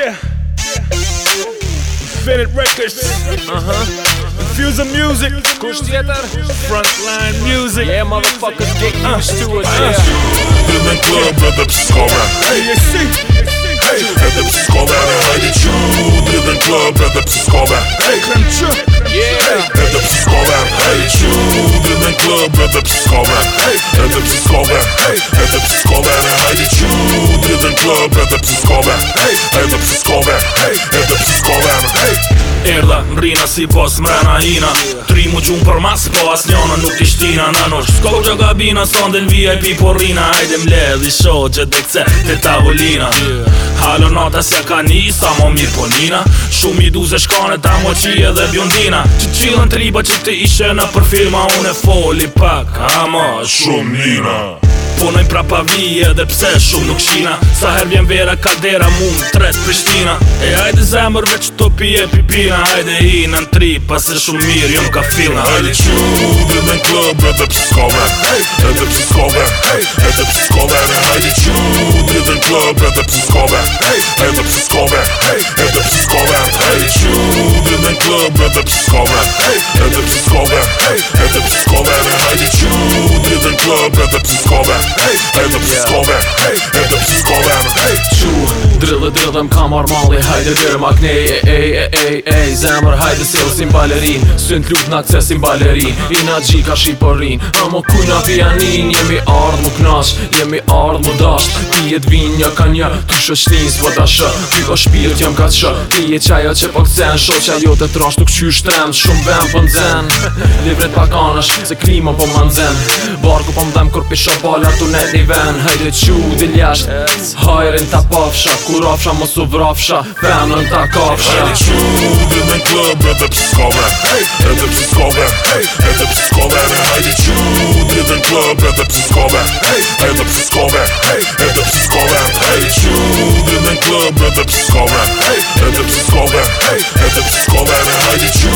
Infinite Records. Uh-huh. Infusing music. Kushtiatar. Frontline music. Yeah, motherfuckers, get uh. used to it. Jeden klub będę pskował. Hey, Hey, będę pskował. Hajde ciu. Jeden klub będę pskował. Hey, kręciu. Yeah. Będę pskował. Hej ciu. Jeden klub będę pskował. Hey, będę pskował. hey, edhe pësë s'ka po venë, hey Erda, mrina si pos mrena hina Tri mu qumë për masë, po as njona nuk ishtina Na nosh, s'ko që gabina, s'on del VIP po rina Ajde mle, dhi sho, që dhe kse, te tavolina Halo nata se ka një, sa mo mirë po nina Shumë i duze shkone, ta më qie dhe bjondina Që qilën tri, ba që ti ishe në përfilma filma Unë e foli pak, ama shumë Shumë nina punojnë pra pa vije Dhe pse shumë nuk shina Sa her vjen vera kaldera mund tret Prishtina E ajde zemër veç të topi e pipina Ajde i në në tri pas e shumë mirë jom ka filna Ajde që ube me në klëb edhe pse s'kove hey! Edhe pëskove, s'kove hey! Edhe pse s'kove Ajde që ube me në klëb edhe pse s'kove hey! Edhe pëskove, s'kove hey! Edhe pse s'kove Ajde që ube me në edhe pse Edhe pse Edhe pse Ajde që ube me në klëb edhe pse s'kove hey! Edhe pse s'kove Ajde që ube me në edhe pse club Edhe pësi s'kove Hey, edhe pësi s'kove Hey, edhe pësi s'kove Hey, Drillë e drillë dhe m'ka marrë Hajde dhe rëma kneje Ej, ej, ej, ej, Zemër hajde se u sim balerin Sënd lup në akse sim balerin I gji ka shi përrin Në më kuj pianin Jemi ardhë më knash Jemi ardhë më dash Ti e t'vin një ka një Tu shë shtin së përta shë Ti ko shpirt t'jem ka që Ti e qaja që pak po sen Sho jo të jote trash Tuk qy shtem Shumë vend për po në zen Livret pak anësh Se klima për po pom dam kur pisho sho bola tunet ivan ven chu diljas hairen tapovsha kurovsha mosuvrovsha vernom takovsha hajde chu the men club at the piskova hey it's the piskova hey it's the hajde chu the men club at the hey it's the hey it's the piskova hey chu the men club at hey it's the hey it's the hajde chu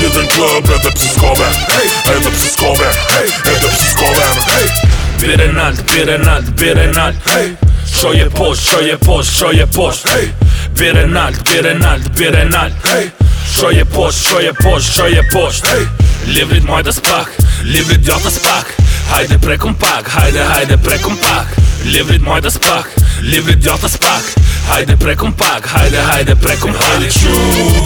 the men club at the hey it's the hey it's the hajde chu the men club at the hey it's the hey Bire nalt, bire nalt, bire nalt hey! Shoje posht, shoje posht, shoje posht hey! Bire nalt, bire nalt, bire nalt hey! Shoje posht, shoje posht, shoje posht hey! Livrit majtës pak, livrit djotës pak Hajde prekum pak, hajde hajde prekum pak Livrit majtës pak, livrit djotës pak Hajde prekum pak, hajde hajde prekum pak Hajde qumë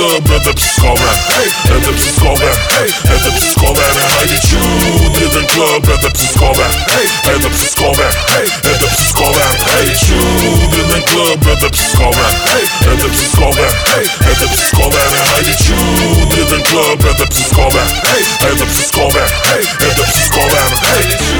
club brother the discover hey it's the discover hey it's the discover hey it's the discover club brother the discover hey it's the discover hey it's the discover hey it's the discover hey you living club brother the discover hey it's the discover hey it's the discover i got you living club brother the discover hey it's the discover hey it's the discover